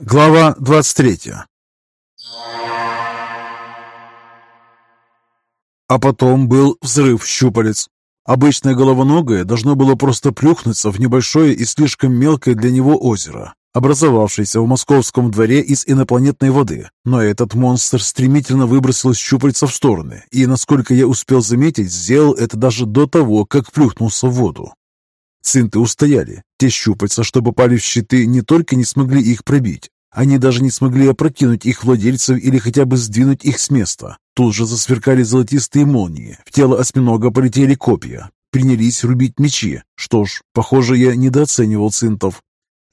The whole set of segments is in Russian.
Глава 23 А потом был взрыв щупалец. Обычное головоногое должно было просто плюхнуться в небольшое и слишком мелкое для него озеро, образовавшееся в московском дворе из инопланетной воды. Но этот монстр стремительно выбросил щупальца в стороны, и, насколько я успел заметить, сделал это даже до того, как плюхнулся в воду. Цинты устояли. Те щупальца, что попали в щиты, не только не смогли их пробить, они даже не смогли опрокинуть их владельцев или хотя бы сдвинуть их с места. Тут же засверкали золотистые молнии, в тело осьминога полетели копья, принялись рубить мечи. Что ж, похоже, я недооценивал цинтов.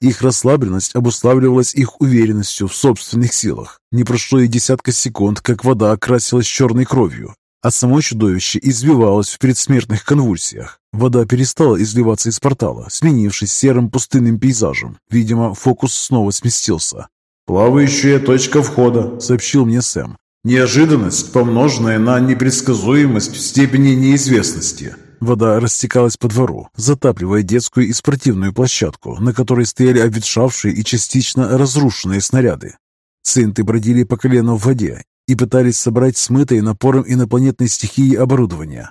Их расслабленность обуславливалась их уверенностью в собственных силах. Не прошло и десятка секунд, как вода окрасилась черной кровью, а само чудовище извивалось в предсмертных конвульсиях. Вода перестала изливаться из портала, сменившись серым пустынным пейзажем. Видимо, фокус снова сместился. «Плавающая точка входа», — сообщил мне Сэм. «Неожиданность, помноженная на непредсказуемость в степени неизвестности». Вода растекалась по двору, затапливая детскую и спортивную площадку, на которой стояли обветшавшие и частично разрушенные снаряды. Цинты бродили по колено в воде и пытались собрать смытое напором инопланетной стихии оборудование.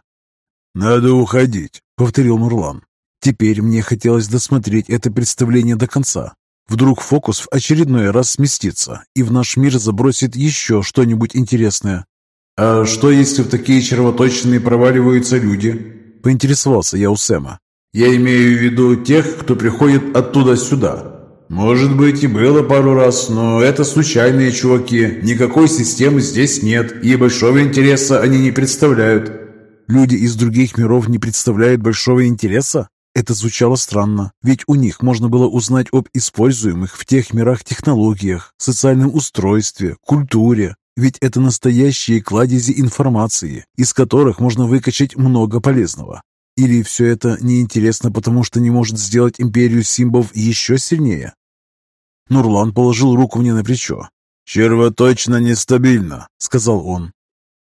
«Надо уходить», — повторил Нурлан. Теперь мне хотелось досмотреть это представление до конца. Вдруг фокус в очередной раз сместится, и в наш мир забросит еще что-нибудь интересное. «А что, если в такие червоточины проваливаются люди?» — поинтересовался я у Сэма. «Я имею в виду тех, кто приходит оттуда сюда. «Может быть, и было пару раз, но это случайные чуваки. Никакой системы здесь нет, и большого интереса они не представляют». «Люди из других миров не представляют большого интереса?» Это звучало странно, ведь у них можно было узнать об используемых в тех мирах технологиях, социальном устройстве, культуре, ведь это настоящие кладези информации, из которых можно выкачать много полезного. Или все это неинтересно, потому что не может сделать империю Симбов еще сильнее? Нурлан положил руку мне на плечо. точно нестабильно», — сказал он.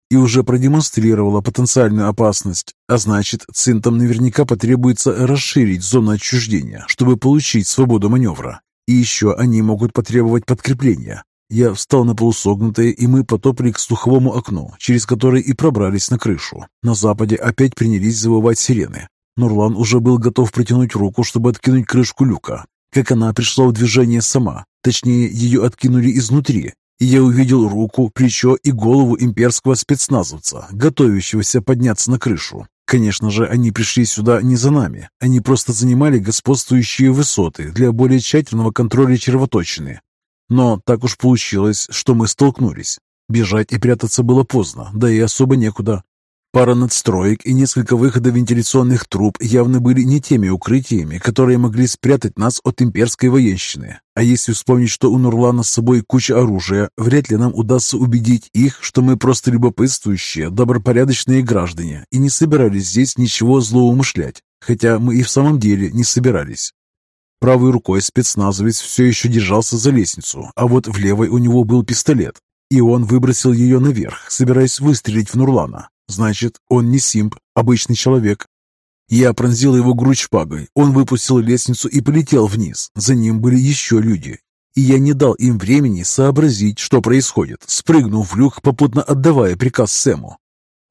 И уже продемонстрировала потенциальную опасность. А значит, цинтам наверняка потребуется расширить зону отчуждения, чтобы получить свободу маневра. И еще они могут потребовать подкрепления. Я встал на полусогнутые, и мы потопали к слуховому окну, через которое и пробрались на крышу. На западе опять принялись завывать сирены. Нурлан уже был готов протянуть руку, чтобы откинуть крышку люка, как она пришла в движение сама. Точнее, ее откинули изнутри, и я увидел руку, плечо и голову имперского спецназовца, готовящегося подняться на крышу. Конечно же, они пришли сюда не за нами. Они просто занимали господствующие высоты для более тщательного контроля червоточины. Но так уж получилось, что мы столкнулись. Бежать и прятаться было поздно, да и особо некуда. Пара надстроек и несколько выходов вентиляционных труб явно были не теми укрытиями, которые могли спрятать нас от имперской военщины. А если вспомнить, что у Нурлана с собой куча оружия, вряд ли нам удастся убедить их, что мы просто любопытствующие, добропорядочные граждане и не собирались здесь ничего злоумышлять, хотя мы и в самом деле не собирались. Правой рукой спецназовец все еще держался за лестницу, а вот в левой у него был пистолет, и он выбросил ее наверх, собираясь выстрелить в Нурлана. Значит, он не симп, обычный человек. Я пронзил его грудь шпагой. Он выпустил лестницу и полетел вниз. За ним были еще люди. И я не дал им времени сообразить, что происходит, спрыгнув в люк, попутно отдавая приказ Сэму.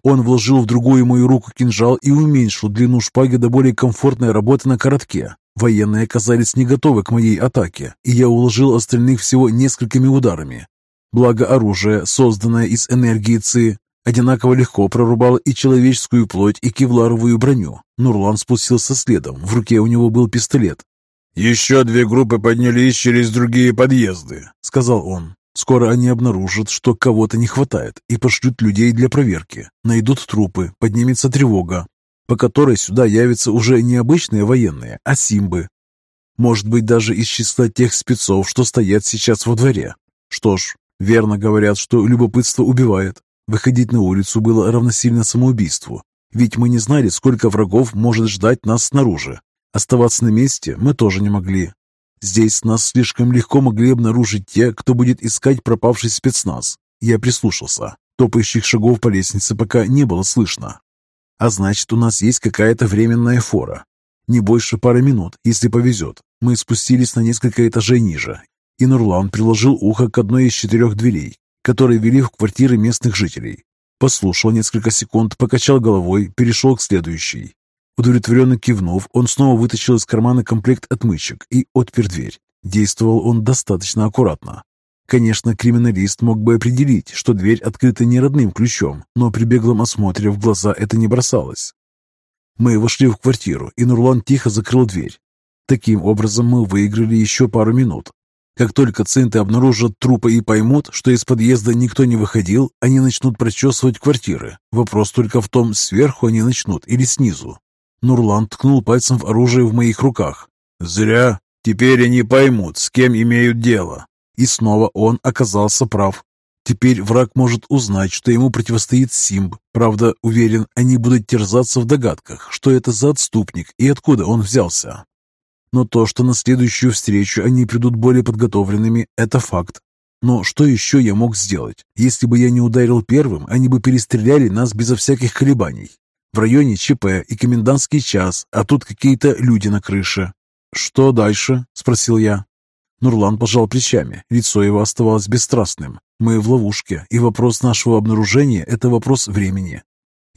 Он вложил в другую мою руку кинжал и уменьшил длину шпаги до более комфортной работы на коротке. Военные оказались не готовы к моей атаке, и я уложил остальных всего несколькими ударами. Благо оружие, созданное из энергии ЦИ, одинаково легко прорубал и человеческую плоть, и кевларовую броню. Нурлан спустился следом, в руке у него был пистолет. «Еще две группы поднялись через другие подъезды», — сказал он. «Скоро они обнаружат, что кого-то не хватает, и пошлют людей для проверки. Найдут трупы, поднимется тревога, по которой сюда явятся уже не обычные военные, а симбы. Может быть, даже из числа тех спецов, что стоят сейчас во дворе. Что ж, верно говорят, что любопытство убивает. Выходить на улицу было равносильно самоубийству, ведь мы не знали, сколько врагов может ждать нас снаружи. Оставаться на месте мы тоже не могли. Здесь нас слишком легко могли обнаружить те, кто будет искать пропавший спецназ. Я прислушался. Топающих шагов по лестнице пока не было слышно. А значит, у нас есть какая-то временная фора. Не больше пары минут, если повезет. Мы спустились на несколько этажей ниже и Нурлан приложил ухо к одной из четырех дверей, которые вели в квартиры местных жителей. Послушал несколько секунд, покачал головой, перешел к следующей. Удовлетворенно кивнув, он снова вытащил из кармана комплект отмычек и отпер дверь. Действовал он достаточно аккуратно. Конечно, криминалист мог бы определить, что дверь открыта не родным ключом, но при беглом осмотре в глаза это не бросалось. Мы вошли в квартиру, и Нурлан тихо закрыл дверь. Таким образом, мы выиграли еще пару минут. Как только центы обнаружат трупы и поймут, что из подъезда никто не выходил, они начнут прочесывать квартиры. Вопрос только в том, сверху они начнут или снизу. Нурлан ткнул пальцем в оружие в моих руках. «Зря. Теперь они поймут, с кем имеют дело». И снова он оказался прав. Теперь враг может узнать, что ему противостоит Симб. Правда, уверен, они будут терзаться в догадках, что это за отступник и откуда он взялся. Но то, что на следующую встречу они придут более подготовленными, это факт. Но что еще я мог сделать? Если бы я не ударил первым, они бы перестреляли нас безо всяких колебаний. В районе ЧП и комендантский час, а тут какие-то люди на крыше. «Что дальше?» – спросил я. Нурлан пожал плечами, лицо его оставалось бесстрастным. Мы в ловушке, и вопрос нашего обнаружения – это вопрос времени.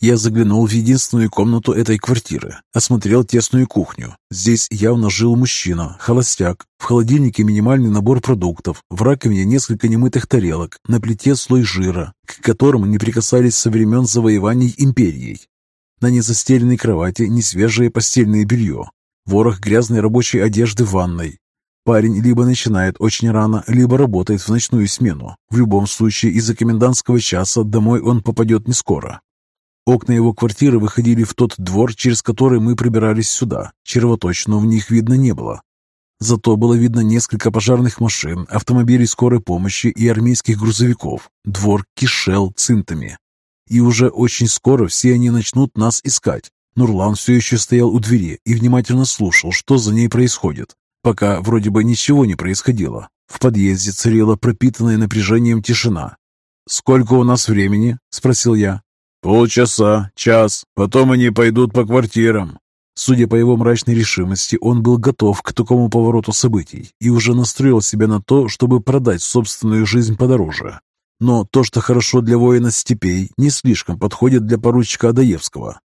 Я заглянул в единственную комнату этой квартиры, осмотрел тесную кухню. Здесь явно жил мужчина, холостяк. В холодильнике минимальный набор продуктов, в раковине несколько немытых тарелок, на плите слой жира, к которому не прикасались со времен завоеваний империей. На незастеленной кровати несвежее постельное белье, ворох грязной рабочей одежды в ванной. Парень либо начинает очень рано, либо работает в ночную смену. В любом случае, из-за комендантского часа домой он попадет не скоро. Окна его квартиры выходили в тот двор, через который мы прибирались сюда. Червоточного в них видно не было. Зато было видно несколько пожарных машин, автомобилей скорой помощи и армейских грузовиков. Двор кишел цинтами. И уже очень скоро все они начнут нас искать. Нурлан все еще стоял у двери и внимательно слушал, что за ней происходит. Пока вроде бы ничего не происходило. В подъезде царила пропитанная напряжением тишина. «Сколько у нас времени?» – спросил я. «Полчаса, час, потом они пойдут по квартирам». Судя по его мрачной решимости, он был готов к такому повороту событий и уже настроил себя на то, чтобы продать собственную жизнь подороже. Но то, что хорошо для воина степей, не слишком подходит для поручика Адаевского.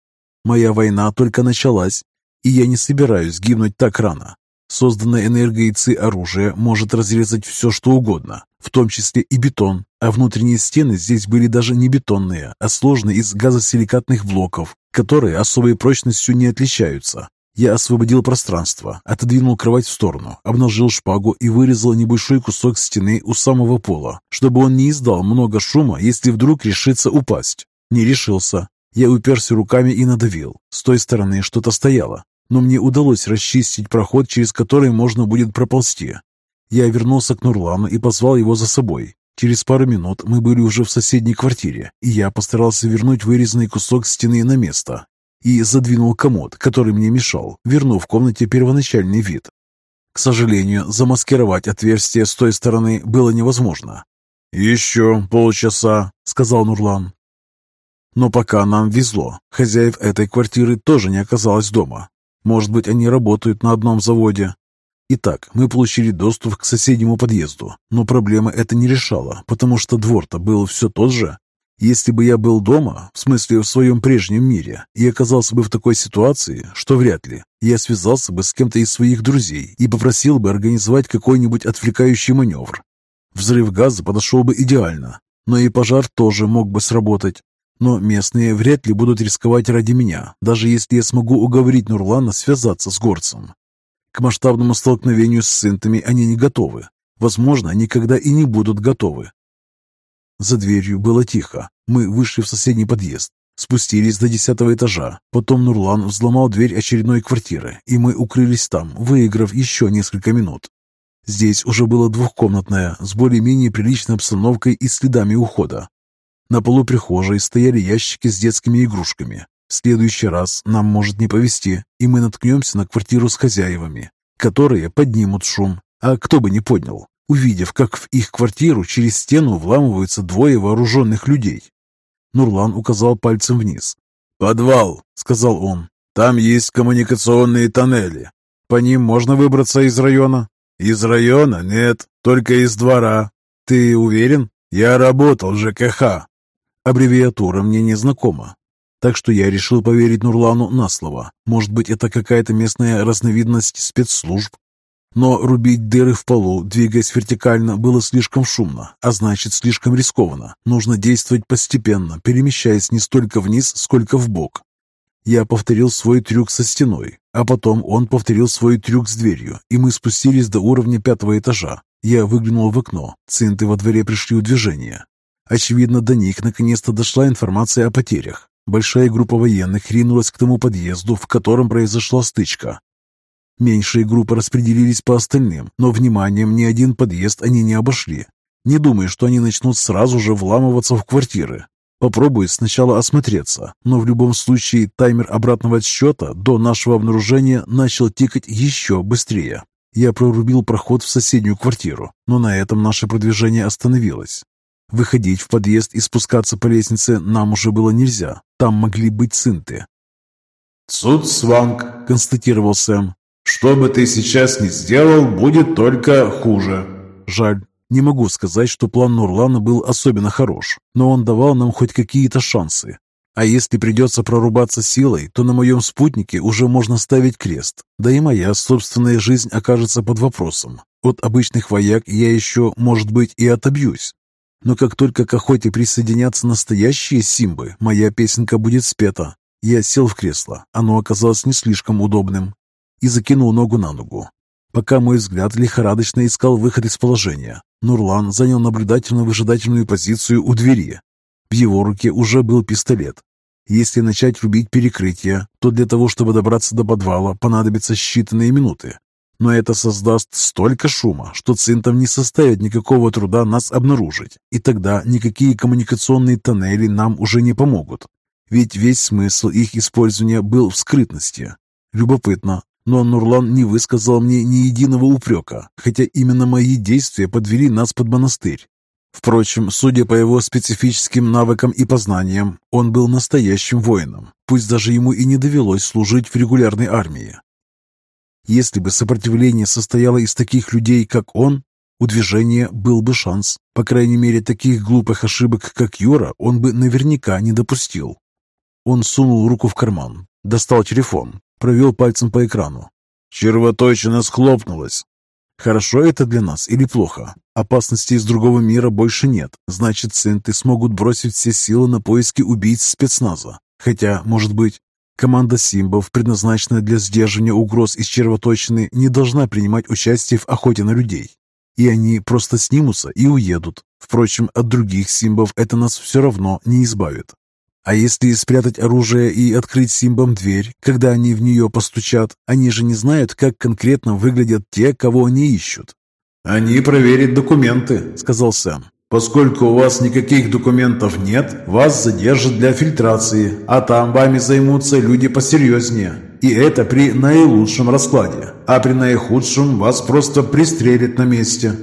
Моя война только началась, и я не собираюсь гибнуть так рано. Созданное энергией ЦИ оружие может разрезать все, что угодно, в том числе и бетон, а внутренние стены здесь были даже не бетонные, а сложные из газосиликатных блоков, которые особой прочностью не отличаются. Я освободил пространство, отодвинул кровать в сторону, обнажил шпагу и вырезал небольшой кусок стены у самого пола, чтобы он не издал много шума, если вдруг решится упасть. Не решился. Я уперся руками и надавил. С той стороны что-то стояло но мне удалось расчистить проход, через который можно будет проползти. Я вернулся к Нурлану и позвал его за собой. Через пару минут мы были уже в соседней квартире, и я постарался вернуть вырезанный кусок стены на место и задвинул комод, который мне мешал, вернув комнате первоначальный вид. К сожалению, замаскировать отверстие с той стороны было невозможно. «Еще полчаса», — сказал Нурлан. Но пока нам везло, хозяев этой квартиры тоже не оказалось дома. Может быть, они работают на одном заводе. Итак, мы получили доступ к соседнему подъезду, но проблема это не решала, потому что двор-то был все тот же. Если бы я был дома, в смысле в своем прежнем мире, и оказался бы в такой ситуации, что вряд ли, я связался бы с кем-то из своих друзей и попросил бы организовать какой-нибудь отвлекающий маневр. Взрыв газа подошел бы идеально, но и пожар тоже мог бы сработать. Но местные вряд ли будут рисковать ради меня, даже если я смогу уговорить Нурлана связаться с горцем. К масштабному столкновению с синтами они не готовы. Возможно, никогда и не будут готовы. За дверью было тихо. Мы вышли в соседний подъезд, спустились до десятого этажа. Потом Нурлан взломал дверь очередной квартиры, и мы укрылись там, выиграв еще несколько минут. Здесь уже было двухкомнатное, с более-менее приличной обстановкой и следами ухода. На полу прихожей стояли ящики с детскими игрушками. В следующий раз нам может не повезти, и мы наткнемся на квартиру с хозяевами, которые поднимут шум. А кто бы не поднял, увидев, как в их квартиру через стену вламываются двое вооруженных людей. Нурлан указал пальцем вниз. «Подвал», — сказал он. «Там есть коммуникационные тоннели. По ним можно выбраться из района?» «Из района? Нет, только из двора. Ты уверен? Я работал в ЖКХ». Аббревиатура мне не знакома, так что я решил поверить Нурлану на слово. Может быть, это какая-то местная разновидность спецслужб? Но рубить дыры в полу, двигаясь вертикально, было слишком шумно, а значит слишком рискованно. Нужно действовать постепенно, перемещаясь не столько вниз, сколько в бок. Я повторил свой трюк со стеной, а потом он повторил свой трюк с дверью, и мы спустились до уровня пятого этажа. Я выглянул в окно. Цинты во дворе пришли в движение. Очевидно, до них наконец-то дошла информация о потерях. Большая группа военных ринулась к тому подъезду, в котором произошла стычка. Меньшие группы распределились по остальным, но вниманием ни один подъезд они не обошли. Не думаю, что они начнут сразу же вламываться в квартиры. Попробую сначала осмотреться, но в любом случае таймер обратного отсчета до нашего обнаружения начал тикать еще быстрее. Я прорубил проход в соседнюю квартиру, но на этом наше продвижение остановилось. Выходить в подъезд и спускаться по лестнице нам уже было нельзя. Там могли быть цинты. «Суд Сванг», — констатировал Сэм. Что бы ты сейчас ни сделал, будет только хуже. Жаль. Не могу сказать, что план Нурлана был особенно хорош, но он давал нам хоть какие-то шансы. А если придется прорубаться силой, то на моем спутнике уже можно ставить крест. Да и моя собственная жизнь окажется под вопросом. От обычных вояк я еще, может быть, и отобьюсь. Но как только к охоте присоединятся настоящие симбы, моя песенка будет спета. Я сел в кресло. Оно оказалось не слишком удобным и закинул ногу на ногу. Пока мой взгляд лихорадочно искал выход из положения, Нурлан занял наблюдательно-выжидательную позицию у двери. В его руке уже был пистолет. Если начать рубить перекрытие, то для того, чтобы добраться до подвала, понадобятся считанные минуты. Но это создаст столько шума, что цинтам не составит никакого труда нас обнаружить, и тогда никакие коммуникационные тоннели нам уже не помогут. Ведь весь смысл их использования был в скрытности. Любопытно, но Нурлан не высказал мне ни единого упрека, хотя именно мои действия подвели нас под монастырь. Впрочем, судя по его специфическим навыкам и познаниям, он был настоящим воином, пусть даже ему и не довелось служить в регулярной армии. Если бы сопротивление состояло из таких людей, как он, у движения был бы шанс. По крайней мере, таких глупых ошибок, как Юра, он бы наверняка не допустил. Он сунул руку в карман, достал телефон, провел пальцем по экрану. «Червоточина схлопнулась!» «Хорошо это для нас или плохо? Опасности из другого мира больше нет. Значит, центы смогут бросить все силы на поиски убийц спецназа. Хотя, может быть, команда симбов, предназначенная для сдерживания угроз из червоточины, не должна принимать участие в охоте на людей. И они просто снимутся и уедут. Впрочем, от других симбов это нас все равно не избавит. А если спрятать оружие и открыть симбам дверь, когда они в нее постучат, они же не знают, как конкретно выглядят те, кого они ищут. «Они проверят документы», — сказал Сэм. «Поскольку у вас никаких документов нет, вас задержат для фильтрации, а там вами займутся люди посерьезнее. И это при наилучшем раскладе. А при наихудшем вас просто пристрелят на месте».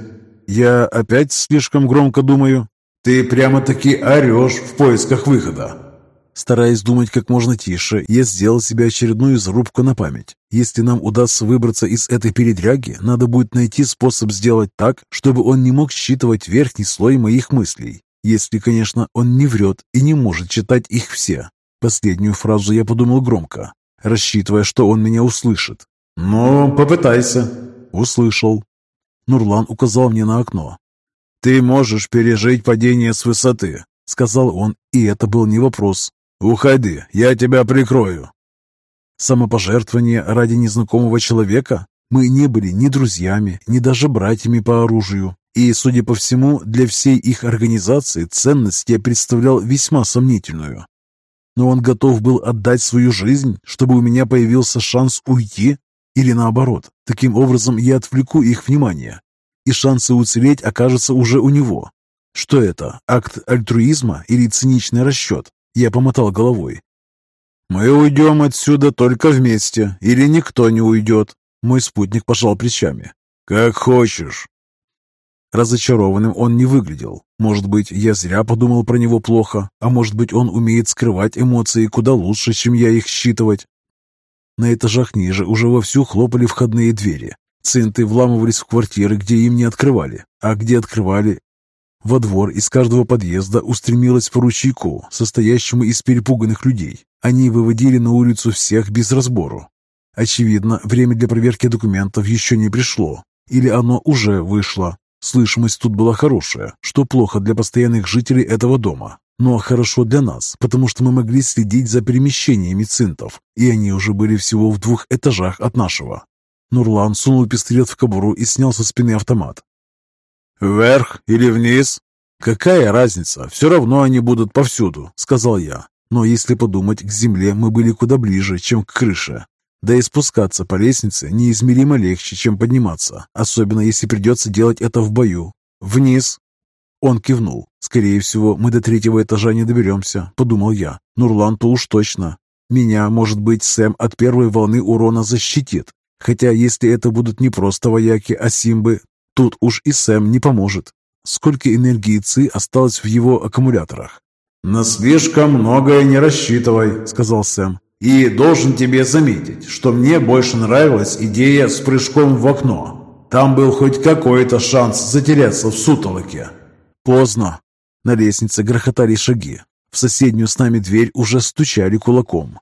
«Я опять слишком громко думаю?» «Ты прямо-таки орешь в поисках выхода. Стараясь думать как можно тише, я сделал себе очередную зарубку на память. Если нам удастся выбраться из этой передряги, надо будет найти способ сделать так, чтобы он не мог считывать верхний слой моих мыслей. Если, конечно, он не врет и не может читать их все. Последнюю фразу я подумал громко, рассчитывая, что он меня услышит. «Ну, попытайся». Услышал. Нурлан указал мне на окно. «Ты можешь пережить падение с высоты», — сказал он, и это был не вопрос. «Уходи, я тебя прикрою». Самопожертвование ради незнакомого человека? Мы не были ни друзьями, ни даже братьями по оружию. И, судя по всему, для всей их организации ценность я представлял весьма сомнительную. Но он готов был отдать свою жизнь, чтобы у меня появился шанс уйти? Или наоборот, таким образом я отвлеку их внимание, и шансы уцелеть окажутся уже у него. Что это, акт альтруизма или циничный расчет? Я помотал головой. «Мы уйдем отсюда только вместе, или никто не уйдет». Мой спутник пожал плечами. «Как хочешь». Разочарованным он не выглядел. Может быть, я зря подумал про него плохо, а может быть, он умеет скрывать эмоции куда лучше, чем я их считывать. На этажах ниже уже вовсю хлопали входные двери. Цинты вламывались в квартиры, где им не открывали, а где открывали... Во двор из каждого подъезда устремилась по ручейку, состоящему из перепуганных людей. Они выводили на улицу всех без разбору. Очевидно, время для проверки документов еще не пришло, или оно уже вышло. Слышимость тут была хорошая, что плохо для постоянных жителей этого дома, но хорошо для нас, потому что мы могли следить за перемещениями цинтов, и они уже были всего в двух этажах от нашего. Нурлан сунул пистолет в кобуру и снял со спины автомат. «Вверх или вниз?» «Какая разница? Все равно они будут повсюду», — сказал я. Но если подумать, к земле мы были куда ближе, чем к крыше. Да и спускаться по лестнице неизмеримо легче, чем подниматься, особенно если придется делать это в бою. «Вниз!» Он кивнул. «Скорее всего, мы до третьего этажа не доберемся», — подумал я. «Нурлан-то уж точно. Меня, может быть, Сэм от первой волны урона защитит, Хотя, если это будут не просто вояки, а симбы, тут уж и Сэм не поможет. Сколько энергии ЦИ осталось в его аккумуляторах? «На слишком многое не рассчитывай», — сказал Сэм. «И должен тебе заметить, что мне больше нравилась идея с прыжком в окно. Там был хоть какой-то шанс затеряться в сутолоке». Поздно. На лестнице грохотали шаги. В соседнюю с нами дверь уже стучали кулаком.